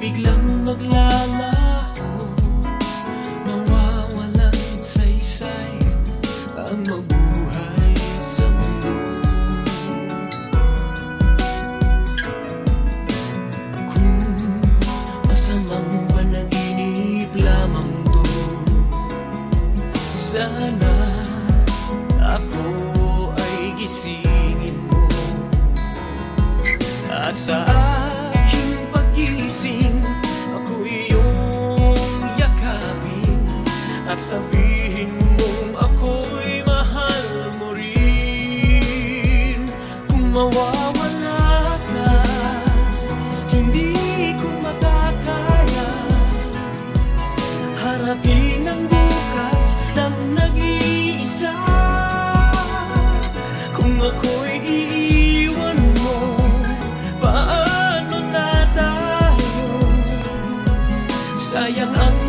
biglang maglalaho Mawawalan saysay ang mabuhay sa mundo. Kung masamang panaginip lamang to Sana ako ay gisingin mo. At sa sabihin mong ako'y mahal mo rin. Ka Hindi ko makakaya Harapin ang bukas ng nag-iisa. Kung ako'y iiwan mo Paano na tayo? Sayang ang